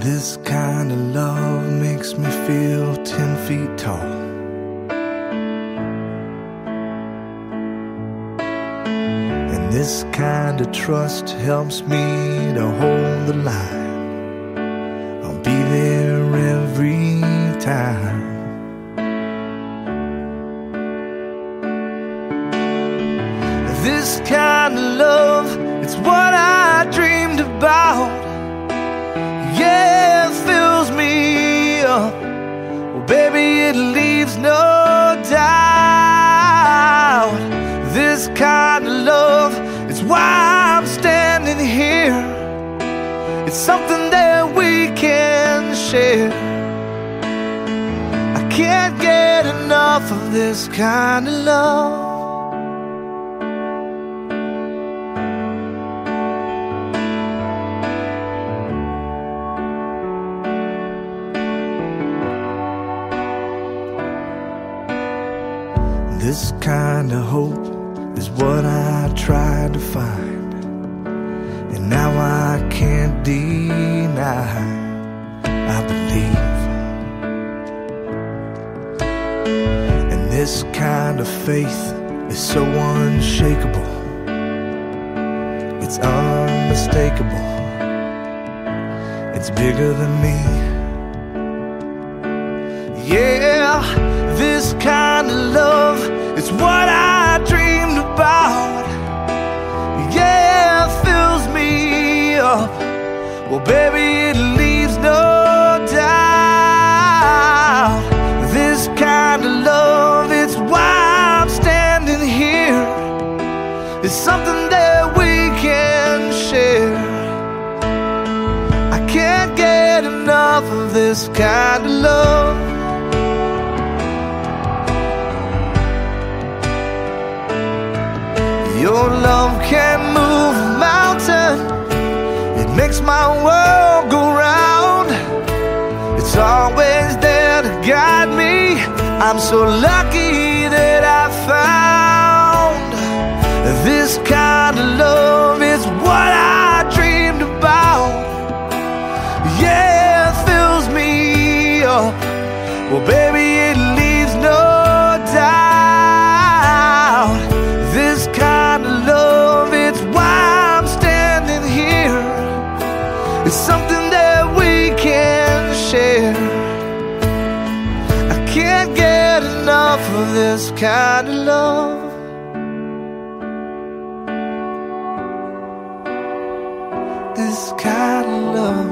This kind of love makes me feel ten feet tall. And this kind of trust helps me to hold the line. I'll be there every time. This kind of love, it's what I dreamed about. That we can share. I can't get enough of this kind of love. This kind of hope is what I tried to find. And now I can't I believe. And this kind of faith is so unshakable. It's unmistakable. It's bigger than me. Yeah, this kind of love Well, baby, it leaves no doubt. This kind of love, it's why I'm standing here. It's something that we can share. I can't get enough of this kind of love. Your love can move makes my world go round. It's always there to guide me. I'm so lucky that I found this kind of love. Is what I dreamed about. Yeah, fills me up. Well, baby, It's something that we can share. I can't get enough of this kind of love. This kind of love.